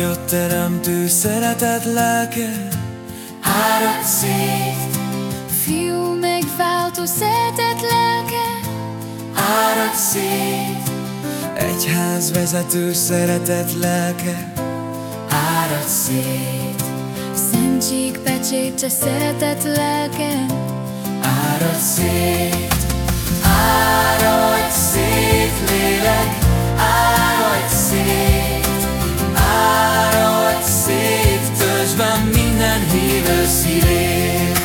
Teremtő szeretet lelke. Árad szét Fiú megváltó szeretet lelke. Árad szét Egyház vezető szeretet lelke. Árad szét Szentség pecsétse szeretet lelke. Árad szét, áradj szívét.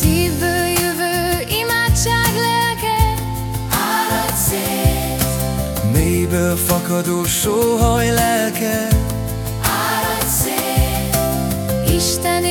Szívből jövő imádság lelke. Áradj szét, mélyből fakadó sóhaj lelke, Árad szét. Isten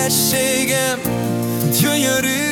békességem gyönyörű